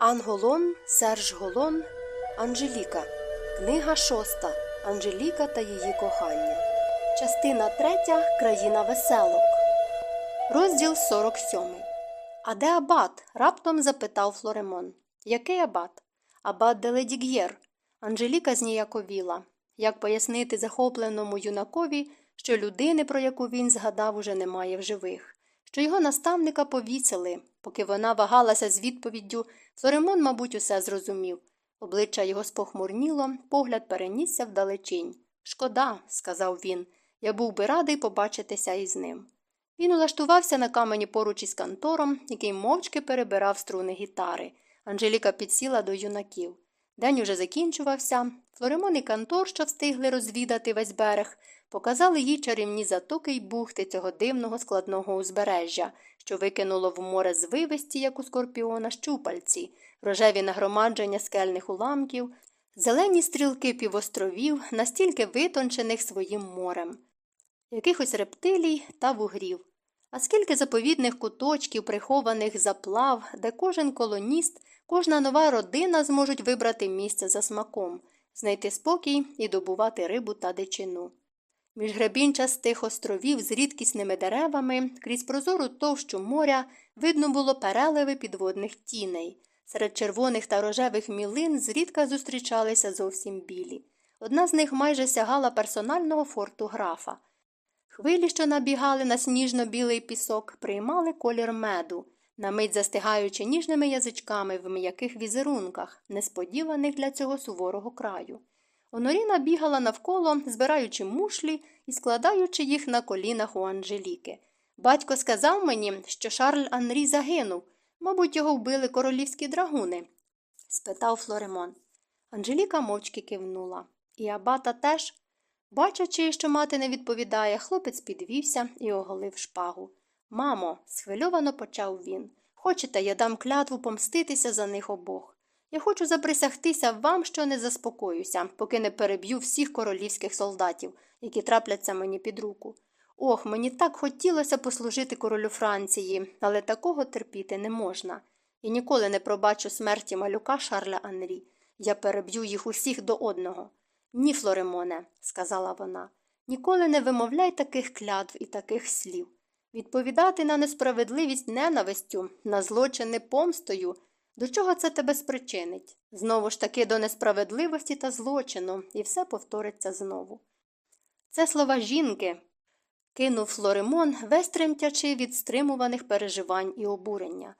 Анголон, Серж Голон, Анжеліка. Книга шоста. Анжеліка та її кохання. Частина третя. Країна веселок. Розділ 47. А де абат? раптом запитав Флоремон. Який абат? Абат де Ледіг'єр. Анжеліка зніяковіла. Як пояснити захопленому юнакові, що людини, про яку він згадав, уже немає в живих, що його наставника повісили. Поки вона вагалася з відповіддю, Флоремон, мабуть, усе зрозумів. Обличчя його спохмурніло, погляд перенісся вдалечінь. Шкода, сказав він, я був би радий побачитися із ним. Він улаштувався на камені поруч із кантором, який мовчки перебирав струни гітари. Анжеліка підсіла до юнаків. День уже закінчувався. Флоремон і Кантор, що встигли розвідати весь берег, показали їй чарівні затоки й бухти цього дивного складного узбережжя, що викинуло в море звивисті, як у скорпіона, щупальці, рожеві нагромадження скельних уламків, зелені стрілки півостровів, настільки витончених своїм морем, якихось рептилій та вугрів. А скільки заповідних куточків, прихованих заплав, де кожен колоніст, кожна нова родина зможуть вибрати місце за смаком, знайти спокій і добувати рибу та дичину. Між гребінчастих островів з рідкісними деревами, крізь прозору товщу моря, видно було переливи підводних тіней. Серед червоних та рожевих мілин зрідка зустрічалися зовсім білі. Одна з них майже сягала персонального форту графа. Хвилі, що набігали на сніжно-білий пісок, приймали колір меду, на мить застигаючи ніжними язичками в м'яких візерунках, несподіваних для цього суворого краю. Оноріна бігала навколо, збираючи мушлі і складаючи їх на колінах у Анжеліки. Батько сказав мені, що Шарль Анрі загинув. Мабуть, його вбили королівські драгуни? спитав Флоремон. Анжеліка мовчки кивнула. І абата теж. Бачачи, що мати не відповідає, хлопець підвівся і оголив шпагу. Мамо, схвильовано почав він. Хочете, я дам клятву помститися за них обох. Я хочу заприсягтися вам, що не заспокоюся, поки не переб'ю всіх королівських солдатів, які трапляться мені під руку. Ох, мені так хотілося послужити королю Франції, але такого терпіти не можна. І ніколи не пробачу смерті малюка Шарля Анрі. Я переб'ю їх усіх до одного. Ні, Флоремоне, сказала вона, ніколи не вимовляй таких клятв і таких слів. Відповідати на несправедливість ненавистю, на злочини помстою. До чого це тебе спричинить? Знову ж таки до несправедливості та злочину, і все повториться знову. Це слова жінки, кинув Флоремон, весь тремтячи від стримуваних переживань і обурення.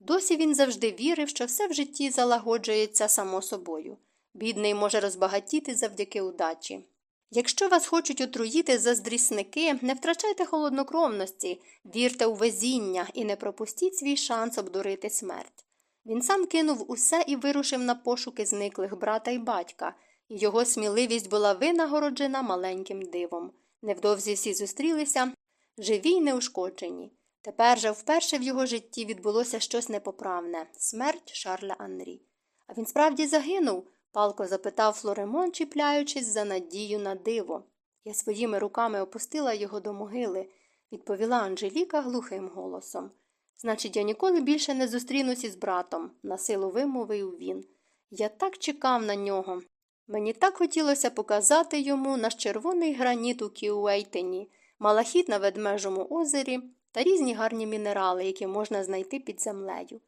Досі він завжди вірив, що все в житті залагоджується само собою. Бідний може розбагатіти завдяки удачі. Якщо вас хочуть отруїти заздрісники, не втрачайте холоднокровності, вірте у везіння і не пропустіть свій шанс обдурити смерть. Він сам кинув усе і вирушив на пошуки зниклих брата і батька, і його сміливість була винагороджена маленьким дивом. Невдовзі всі зустрілися, живі й неушкоджені. Тепер же вперше в його житті відбулося щось непоправне смерть Шарля Анрі. А він справді загинув? Палко запитав Флоремон, чіпляючись за надію на диво. Я своїми руками опустила його до могили, відповіла Анжеліка глухим голосом. Значить, я ніколи більше не зустрінусь із братом, насилу вимовив він. Я так чекав на нього. Мені так хотілося показати йому наш червоний граніт у Кіуейтені, малахіт на ведмежому озері та різні гарні мінерали, які можна знайти під землею.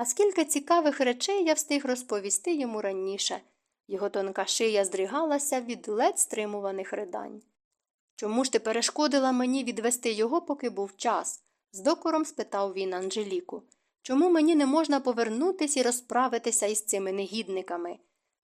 А скільки цікавих речей я встиг розповісти йому раніше. Його тонка шия здригалася від ледь стримуваних ридань. Чому ж ти перешкодила мені відвести його, поки був час? з докором спитав він Анжеліку. Чому мені не можна повернутись і розправитися із цими негідниками?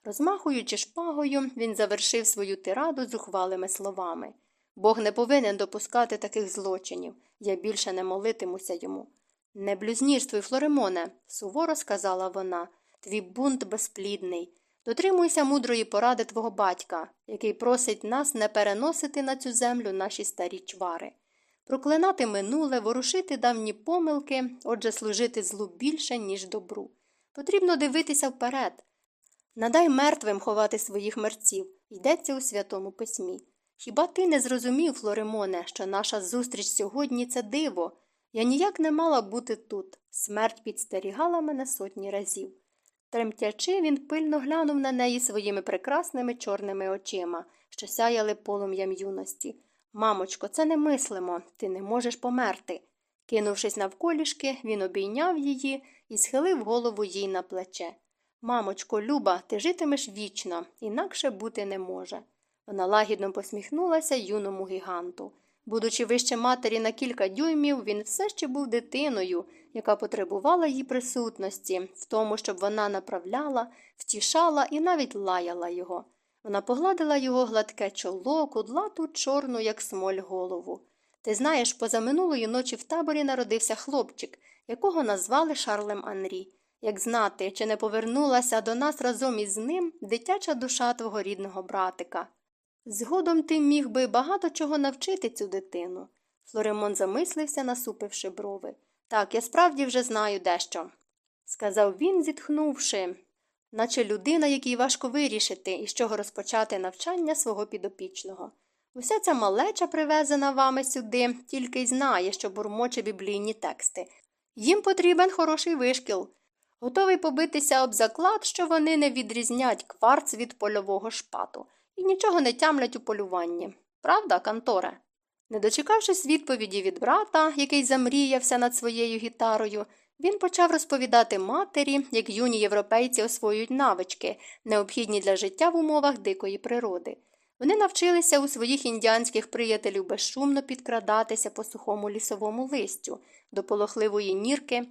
Розмахуючи шпагою, він завершив свою тираду зухвалими словами. Бог не повинен допускати таких злочинів. Я більше не молитимуся йому. Не блюзнірствуй, Флоремоне, суворо сказала вона. Твій бунт безплідний. Дотримуйся мудрої поради твого батька, який просить нас не переносити на цю землю наші старі чвари. Проклинати минуле, ворушити давні помилки, отже, служити злу більше, ніж добру. Потрібно дивитися вперед. Надай мертвим ховати своїх мерців, йдеться у святому письмі. Хіба ти не зрозумів, Флоремоне, що наша зустріч сьогодні це диво? Я ніяк не мала бути тут. Смерть підстерігала мене сотні разів. Тремтячи, він пильно глянув на неї своїми прекрасними чорними очима, що сяяли полум'ям юності. Мамочко, це немислимо, ти не можеш померти. Кинувшись навколішки, він обійняв її і схилив голову їй на плече. Мамочко, Люба, ти житимеш вічно, інакше бути не може. Вона лагідно посміхнулася юному гіганту. Будучи вище матері на кілька дюймів, він все ще був дитиною, яка потребувала її присутності, в тому, щоб вона направляла, втішала і навіть лаяла його. Вона погладила його гладке чоло, кудлату чорну, як смоль голову. Ти знаєш, позаминулої ночі в таборі народився хлопчик, якого назвали Шарлем Анрі. Як знати, чи не повернулася до нас разом із ним дитяча душа твого рідного братика. Згодом ти міг би багато чого навчити цю дитину. Флоремон замислився, насупивши брови. Так, я справді вже знаю дещо, сказав він, зітхнувши, наче людина, якій важко вирішити, із чого розпочати навчання свого підопічного. Уся ця малеча, привезена вами сюди, тільки й знає, що бурмоче біблійні тексти. Їм потрібен хороший вишкіл. Готовий побитися об заклад, що вони не відрізнять кварц від польового шпату і нічого не тямлять у полюванні. Правда, Канторе? Не дочекавшись відповіді від брата, який замріявся над своєю гітарою, він почав розповідати матері, як юні європейці освоюють навички, необхідні для життя в умовах дикої природи. Вони навчилися у своїх індіанських приятелів безшумно підкрадатися по сухому лісовому листю, до полохливої нірки,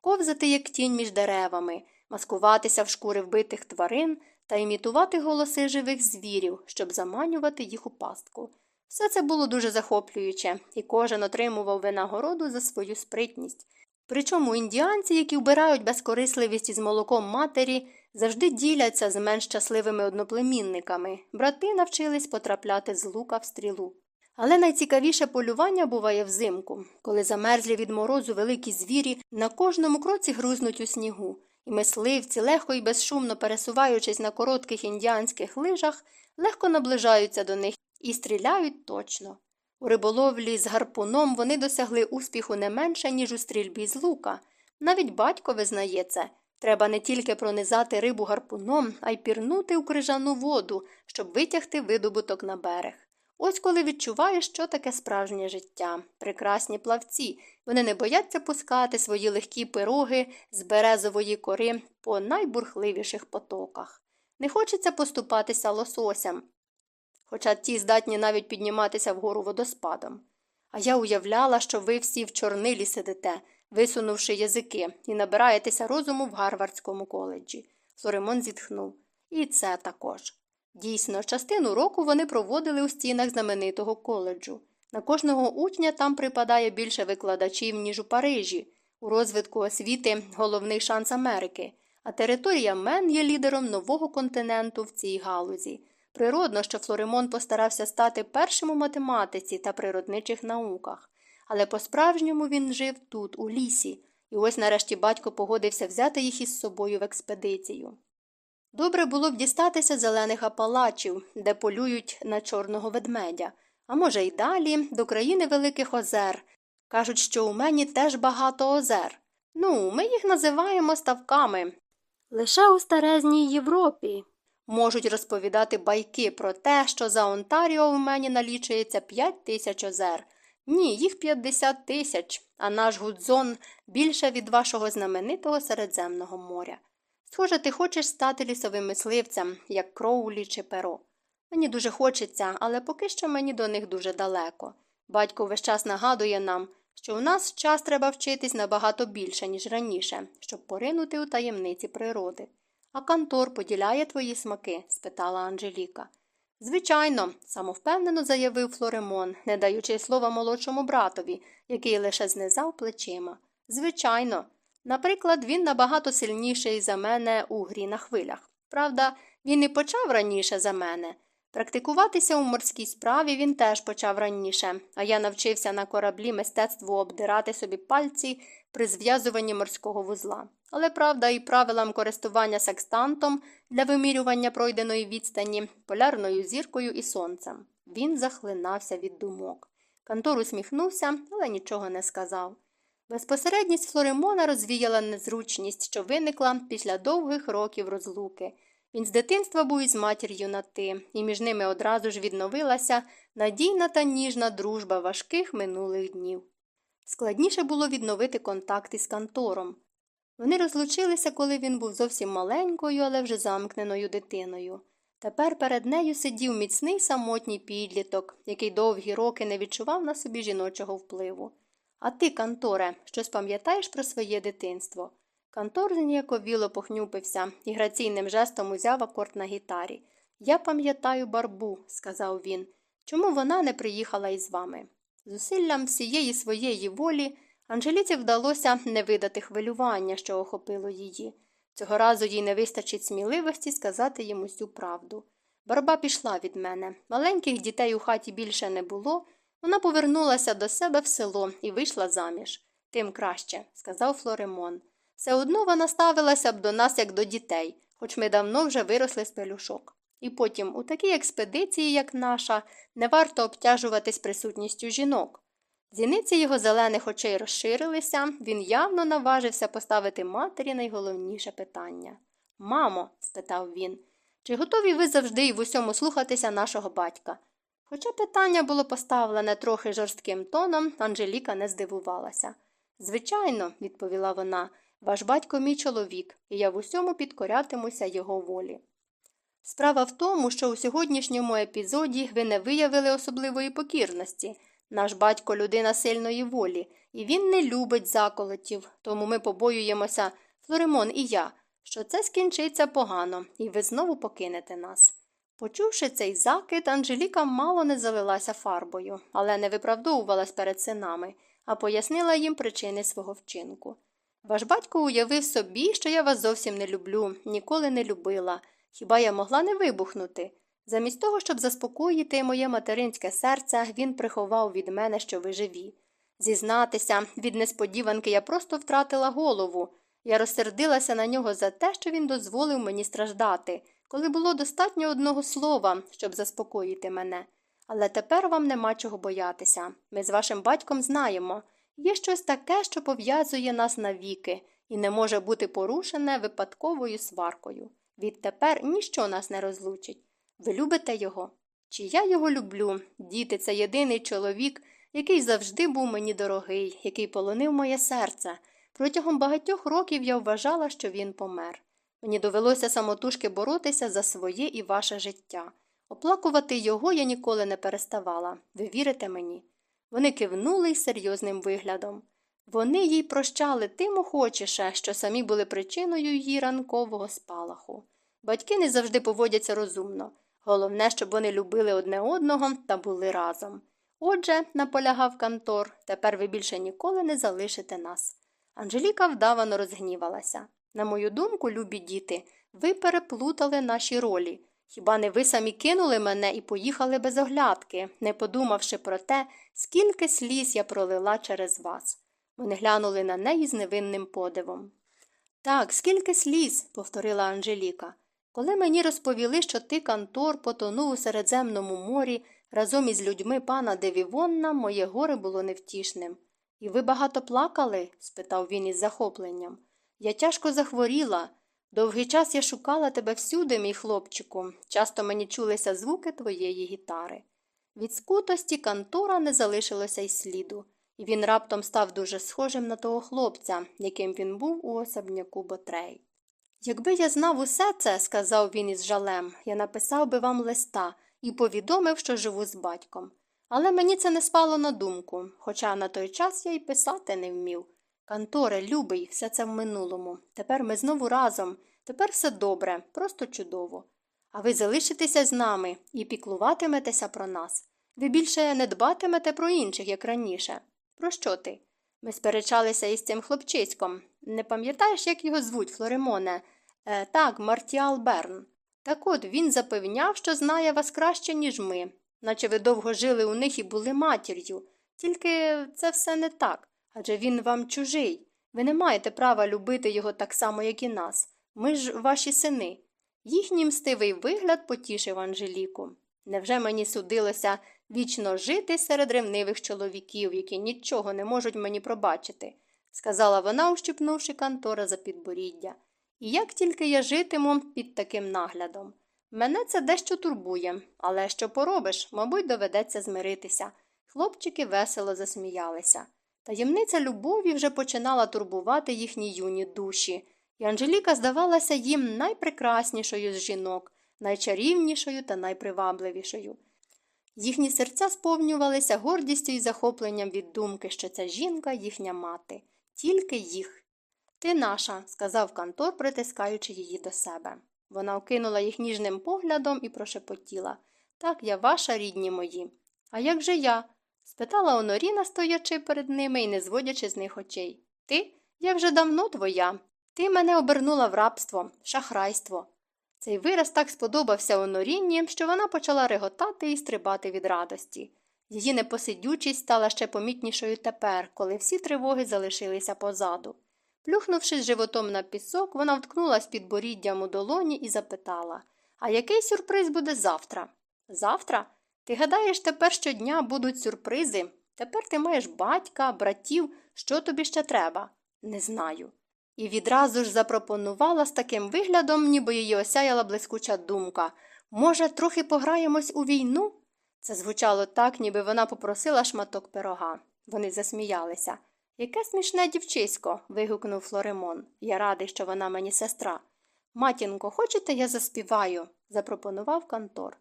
ковзати як тінь між деревами, маскуватися в шкури вбитих тварин та імітувати голоси живих звірів, щоб заманювати їх у пастку. Все це було дуже захоплююче, і кожен отримував винагороду за свою спритність. Причому індіанці, які вбирають безкорисливість із молоком матері, завжди діляться з менш щасливими одноплемінниками. Брати навчились потрапляти з лука в стрілу. Але найцікавіше полювання буває взимку, коли замерзлі від морозу великі звірі на кожному кроці грузнуть у снігу, і мисливці, легко і безшумно пересуваючись на коротких індіанських лижах, легко наближаються до них і стріляють точно. У риболовлі з гарпуном вони досягли успіху не менше, ніж у стрільбі з лука. Навіть батько визнає це. Треба не тільки пронизати рибу гарпуном, а й пірнути у крижану воду, щоб витягти видобуток на берег. Ось коли відчуваєш, що таке справжнє життя. Прекрасні плавці. Вони не бояться пускати свої легкі пироги з березової кори по найбурхливіших потоках. Не хочеться поступатися лососям, хоча ті здатні навіть підніматися вгору водоспадом. А я уявляла, що ви всі в чорнилі сидите, висунувши язики, і набираєтеся розуму в Гарвардському коледжі. Флоремон зітхнув. І це також. Дійсно, частину року вони проводили у стінах знаменитого коледжу. На кожного учня там припадає більше викладачів, ніж у Парижі. У розвитку освіти головний шанс Америки, а територія Мен є лідером нового континенту в цій галузі. Природно, що Флоремон постарався стати першим у математиці та природничих науках, але по-справжньому він жив тут, у лісі, і ось нарешті батько погодився взяти їх із собою в експедицію. Добре було б дістатися зелених апалачів, де полюють на чорного ведмедя, а може, й далі, до країни Великих Озер. Кажуть, що у мені теж багато озер. Ну, ми їх називаємо ставками. Лише у старезній Європі. Можуть розповідати байки про те, що за Онтаріо в мені налічується 5 тисяч озер. Ні, їх 50 тисяч, а наш гудзон більше від вашого знаменитого Середземного моря. Схоже, ти хочеш стати лісовим мисливцем, як кроулі чи перо. Мені дуже хочеться, але поки що мені до них дуже далеко. Батько весь час нагадує нам, що у нас час треба вчитись набагато більше, ніж раніше, щоб поринути у таємниці природи. А Кантор поділяє твої смаки? спитала Анжеліка. Звичайно, самовпевнено заявив Флоремон, не даючи слова молодшому братові, який лише знизав плечима. Звичайно, Наприклад, він набагато сильніший за мене у грі на хвилях. Правда, він і почав раніше за мене. Практикуватися у морській справі він теж почав раніше, а я навчився на кораблі мистецтву обдирати собі пальці при зв'язуванні морського вузла. Але правда, і правилам користування секстантом для вимірювання пройденої відстані, полярною зіркою і сонцем. Він захлинався від думок. Кантор усміхнувся, але нічого не сказав. Безпосередність Флоремона розвіяла незручність, що виникла після довгих років розлуки. Він з дитинства був із матір'ю на ти, і між ними одразу ж відновилася надійна та ніжна дружба важких минулих днів. Складніше було відновити контакт із кантором. Вони розлучилися, коли він був зовсім маленькою, але вже замкненою дитиною. Тепер перед нею сидів міцний самотній підліток, який довгі роки не відчував на собі жіночого впливу. А ти, Канторе, щось пам'ятаєш про своє дитинство? Кантор зніяковіло похнюпився і граційним жестом узяв акорд на гітарі. Я пам'ятаю барбу, сказав він. Чому вона не приїхала із вами? Зусиллям всієї своєї волі Анжеліці вдалося не видати хвилювання, що охопило її. Цього разу їй не вистачить сміливості сказати їм усю правду. Барба пішла від мене. Маленьких дітей у хаті більше не було. Вона повернулася до себе в село і вийшла заміж. Тим краще, сказав Флоремон. Все одно вона ставилася б до нас, як до дітей, хоч ми давно вже виросли з пелюшок. І потім, у такій експедиції, як наша, не варто обтяжуватись присутністю жінок. Зіниці його зелених очей розширилися, він явно наважився поставити матері найголовніше питання. Мамо, спитав він, чи готові ви завжди і в усьому слухатися нашого батька? Хоча питання було поставлене трохи жорстким тоном, Анжеліка не здивувалася. Звичайно, відповіла вона, ваш батько мій чоловік, і я в усьому підкорятимуся його волі. Справа в тому, що у сьогоднішньому епізоді ви не виявили особливої покірності. Наш батько людина сильної волі, і він не любить заколотів, тому ми побоюємося, Флоремон і я, що це скінчиться погано, і ви знову покинете нас. Почувши цей закид, Анжеліка мало не залилася фарбою, але не виправдовувалась перед синами, а пояснила їм причини свого вчинку. Ваш батько уявив собі, що я вас зовсім не люблю, ніколи не любила. Хіба я могла не вибухнути? Замість того, щоб заспокоїти моє материнське серце, він приховав від мене, що ви живі. Зізнатися, від несподіванки я просто втратила голову. Я розсердилася на нього за те, що він дозволив мені страждати, коли було достатньо одного слова, щоб заспокоїти мене. Але тепер вам нема чого боятися. Ми з вашим батьком знаємо. Є щось таке, що пов'язує нас навіки, і не може бути порушене випадковою сваркою. Відтепер ніщо нас не розлучить. Ви любите його? Чи я його люблю? Діти, це єдиний чоловік, який завжди був мені дорогий, який полонив моє серце. Протягом багатьох років я вважала, що він помер. Мені довелося самотужки боротися за своє і ваше життя. Оплакувати його я ніколи не переставала. Ви вірите мені? Вони кивнули й серйозним виглядом. Вони їй прощали тим охочіше, що самі були причиною її ранкового спалаху. Батьки не завжди поводяться розумно. Головне, щоб вони любили одне одного та були разом. Отже, наполягав Кантор, тепер ви більше ніколи не залишите нас. Анжеліка вдавано розгнівалася. На мою думку, любі діти, ви переплутали наші ролі. Хіба не ви самі кинули мене і поїхали без оглядки, не подумавши про те, скільки сліз я пролила через вас. Вони глянули на неї з невинним подивом. Так, скільки сліз, повторила Анжеліка. Коли мені розповіли, що ти, Кантор, потонув у Середземному морі разом із людьми пана Девівонна, моє горе було невтішним. І ви багато плакали? спитав він із захопленням. Я тяжко захворіла. Довгий час я шукала тебе всюди, мій хлопчику. Часто мені чулися звуки твоєї гітари. Від скутості Кантора не залишилося й сліду, і він раптом став дуже схожим на того хлопця, яким він був у особняку Ботрей. Якби я знав усе це, сказав він із жалем, я написав би вам листа і повідомив, що живу з батьком. Але мені це не спало на думку, хоча на той час я й писати не вмів. Канторе, любий, все це в минулому. Тепер ми знову разом. Тепер все добре, просто чудово. А ви залишитеся з нами і піклуватиметеся про нас. Ви більше не дбатимете про інших, як раніше. Про що ти? Ми сперечалися із цим хлопчиськом. Не пам'ятаєш, як його звуть, Флоремоне? Е, так, Мартіал Берн. Так от він запевняв, що знає вас краще, ніж ми, наче ви довго жили у них і були матір'ю. Тільки це все не так адже він вам чужий. Ви не маєте права любити його так само, як і нас. Ми ж ваші сини. Їхній мстивий вигляд потішив Анжеліку. Невже мені судилося вічно жити серед ревнивих чоловіків, які нічого не можуть мені пробачити? сказала вона, ущипнувши Кантора за підборіддя. І як тільки я житиму під таким наглядом. Мене це дещо турбує, але що поробиш, мабуть, доведеться змиритися. Хлопчики весело засміялися. Таємниця любові вже починала турбувати їхні юні душі, і Анжеліка здавалася їм найпрекраснішою з жінок, найчарівнішою та найпривабливішою. Їхні серця сповнювалися гордістю і захопленням від думки, що ця жінка їхня мати, тільки їх. Ти наша, сказав Кантор, притискаючи її до себе. Вона окинула їх ніжним поглядом і прошепотіла Так, я ваша, рідні мої. А як же я? Спитала Оноріна, стоячи перед ними і не зводячи з них очей. Ти? Я вже давно твоя. Ти мене обернула в рабство, шахрайство. Цей вираз так сподобався Онорінні, що вона почала реготати і стрибати від радості. Її непосидючість стала ще помітнішою тепер, коли всі тривоги залишилися позаду. Плюхнувшись животом на пісок, вона вткнулась під боріддям у долоні і запитала А який сюрприз буде завтра? Завтра? Ти гадаєш, тепер щодня будуть сюрпризи? Тепер ти маєш батька, братів, що тобі ще треба? Не знаю. І відразу ж запропонувала з таким виглядом, ніби її осяяла блискуча думка може, трохи пограємось у війну? Це звучало так, ніби вона попросила шматок пирога. Вони засміялися. Яке смішне дівчисько. вигукнув Флоремон. Я радий, що вона мені сестра. Матінко, хочете, я заспіваю? запропонував Кантор.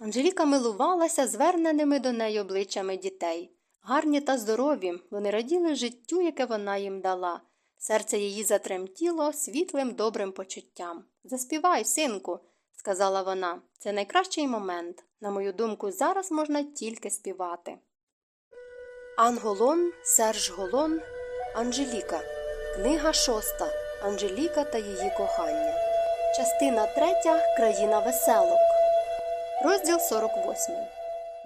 Анжеліка милувалася зверненими до неї обличчями дітей. Гарні та здорові, вони раділи життю, яке вона їм дала. Серце її затремтіло світлим добрим почуттям. Заспівай, синку, сказала вона. Це найкращий момент. На мою думку, зараз можна тільки співати. Анголон, Серж Голон, Анжеліка. Книга шоста. Анжеліка та її кохання. Частина третя. Країна веселок. Розділ 48.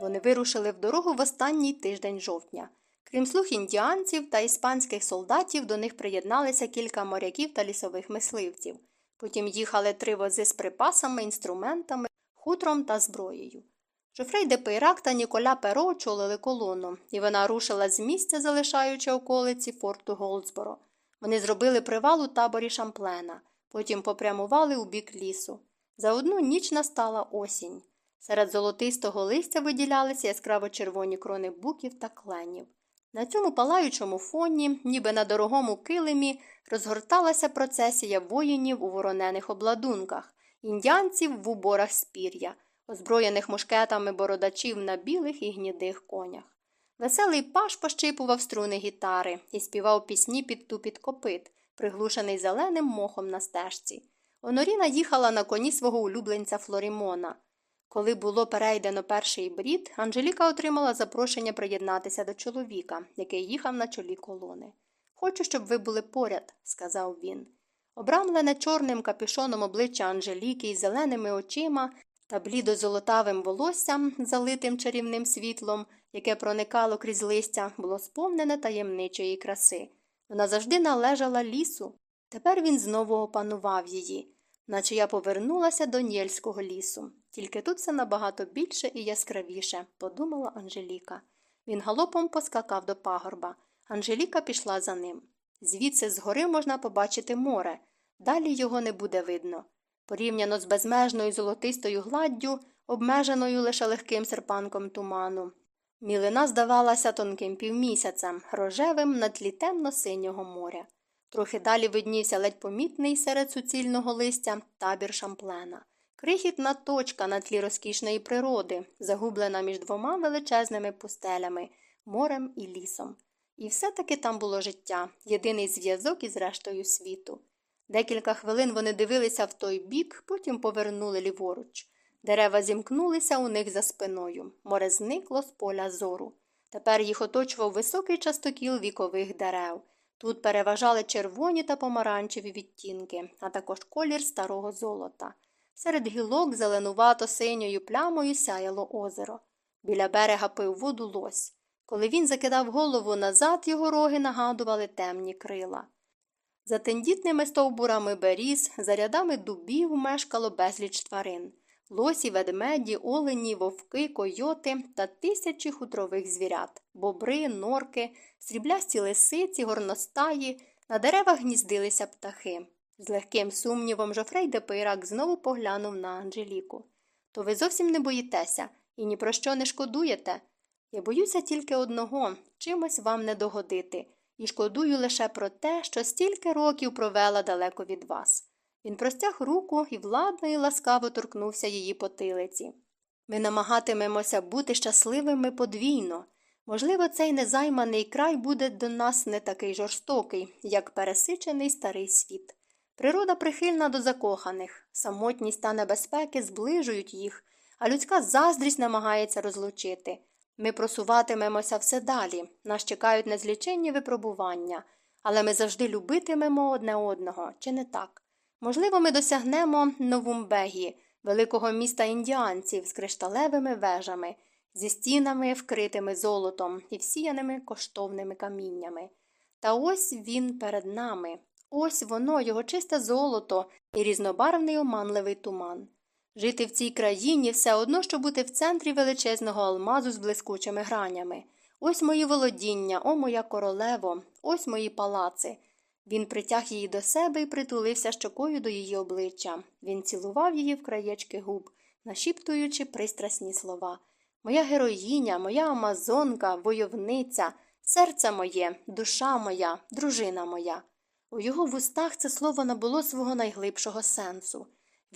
Вони вирушили в дорогу в останній тиждень жовтня. Крім слуг індіанців та іспанських солдатів, до них приєдналися кілька моряків та лісових мисливців. Потім їхали три вози з припасами, інструментами, хутром та зброєю. Жофрей де Пейрак та Ніколя Перо очолили колону, і вона рушила з місця, залишаючи околиці форту Голдсборо. Вони зробили привал у таборі Шамплена, потім попрямували у бік лісу. За одну ніч настала осінь. Серед золотистого листя виділялися яскраво червоні крони буків та кленів. На цьому палаючому фоні, ніби на дорогому килимі, розгорталася процесія воїнів у воронених обладунках, індіанців в уборах спір'я, озброєних мушкетами бородачів на білих і гнідих конях. Веселий паш пощипував струни гітари і співав пісні під тупіт копит, приглушений зеленим мохом на стежці. Оноріна їхала на коні свого улюбленця Флорімона. Коли було перейдено перший брід, Анжеліка отримала запрошення приєднатися до чоловіка, який їхав на чолі колони. Хочу, щоб ви були поряд, сказав він. Обрамлене чорним капюшоном обличчя Анжеліки із зеленими очима та блідо-золотавим волоссям, залитим чарівним світлом, яке проникало крізь листя, було сповнене таємничої краси. Вона завжди належала лісу. Тепер він знову опанував її, наче я повернулася до Нєльського лісу. Тільки тут все набагато більше і яскравіше, подумала Анжеліка. Він галопом поскакав до пагорба. Анжеліка пішла за ним. Звідси згори можна побачити море, далі його не буде видно. Порівняно з безмежною золотистою гладдю, обмеженою лише легким серпанком туману. Мілина здавалася тонким півмісяцем, рожевим на тлі темно-синього моря. Трохи далі виднівся ледь помітний серед суцільного листя табір шамплена. Крихітна точка на тлі розкішної природи, загублена між двома величезними пустелями, морем і лісом. І все-таки там було життя, єдиний зв'язок із рештою світу. Декілька хвилин вони дивилися в той бік, потім повернули ліворуч. Дерева зімкнулися у них за спиною, море зникло з поля зору. Тепер їх оточував високий частокіл вікових дерев. Тут переважали червоні та помаранчеві відтінки, а також колір старого золота. Серед гілок зеленувато синьою плямою сяяло озеро. Біля берега пив воду лось. Коли він закидав голову назад, його роги нагадували темні крила. За тендітними стовбурами беріз, за рядами дубів мешкало безліч тварин. лосі, ведмеді, олені, вовки, койоти та тисячі хутрових звірят, бобри, норки, сріблясті лисиці, горностаї, на деревах гніздилися птахи. З легким сумнівом Жофрей де Пейрак знову поглянув на Анжеліку. То ви зовсім не боїтеся і ні про що не шкодуєте. Я боюся тільки одного чимось вам не догодити, і шкодую лише про те, що стільки років провела далеко від вас. Він простяг руку і владно і ласкаво торкнувся її потилиці. Ми намагатимемося бути щасливими подвійно. Можливо, цей незайманий край буде до нас не такий жорстокий, як пересичений старий світ. Природа прихильна до закоханих, самотність та небезпеки зближують їх, а людська заздрість намагається розлучити. Ми просуватимемося все далі, нас чекають незліченні випробування, але ми завжди любитимемо одне одного, чи не так? Можливо, ми досягнемо Новумбегі, великого міста індіанців з кришталевими вежами, зі стінами, вкритими золотом і всіяними коштовними каміннями. Та ось він перед нами. Ось воно, його чисте золото і різнобарвний оманливий туман. Жити в цій країні все одно, що бути в центрі величезного алмазу з блискучими гранями. Ось мої володіння, о моя королево, ось мої палаци. Він притяг її до себе і притулився щокою до її обличчя. Він цілував її в краєчки губ, нашіптуючи пристрасні слова. Моя героїня, моя амазонка, войовниця, серце моє, душа моя, дружина моя. У його вустах це слово набуло свого найглибшого сенсу.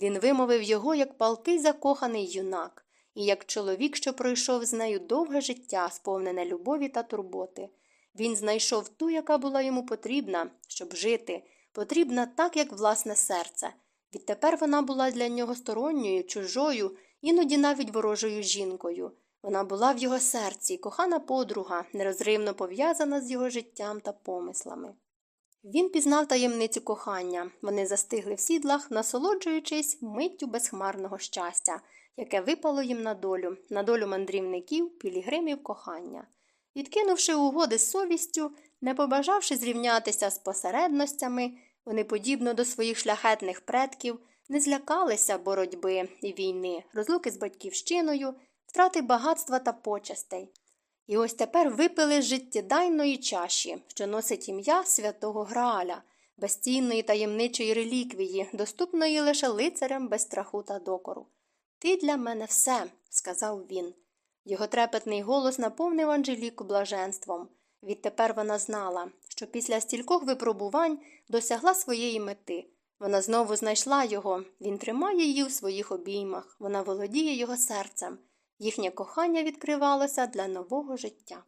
Він вимовив його як палкий закоханий юнак, і як чоловік, що пройшов з нею довге життя, сповнене любові та турботи. Він знайшов ту, яка була йому потрібна, щоб жити, потрібна так, як власне серце. Відтепер вона була для нього сторонньою, чужою, іноді навіть ворожою жінкою. Вона була в його серці, кохана подруга, нерозривно пов'язана з його життям та помислами. Він пізнав таємницю кохання. Вони застигли в сідлах, насолоджуючись миттю безхмарного щастя, яке випало їм на долю, на долю мандрівників, пілігримів кохання. Відкинувши угоди з совістю, не побажавши зрівнятися з посередностями, вони, подібно до своїх шляхетних предків, не злякалися боротьби і війни, розлуки з батьківщиною, втрати багатства та почестей. І ось тепер випили з життєдайної чаші, що носить ім'я святого Грааля, безцінної таємничої реліквії, доступної лише лицарям без страху та докору. Ти для мене все, сказав він. Його трепетний голос наповнив Анжеліку блаженством. Відтепер вона знала, що після стількох випробувань досягла своєї мети. Вона знову знайшла його, він тримає її у своїх обіймах, вона володіє його серцем. Їхнє кохання відкривалося для нового життя.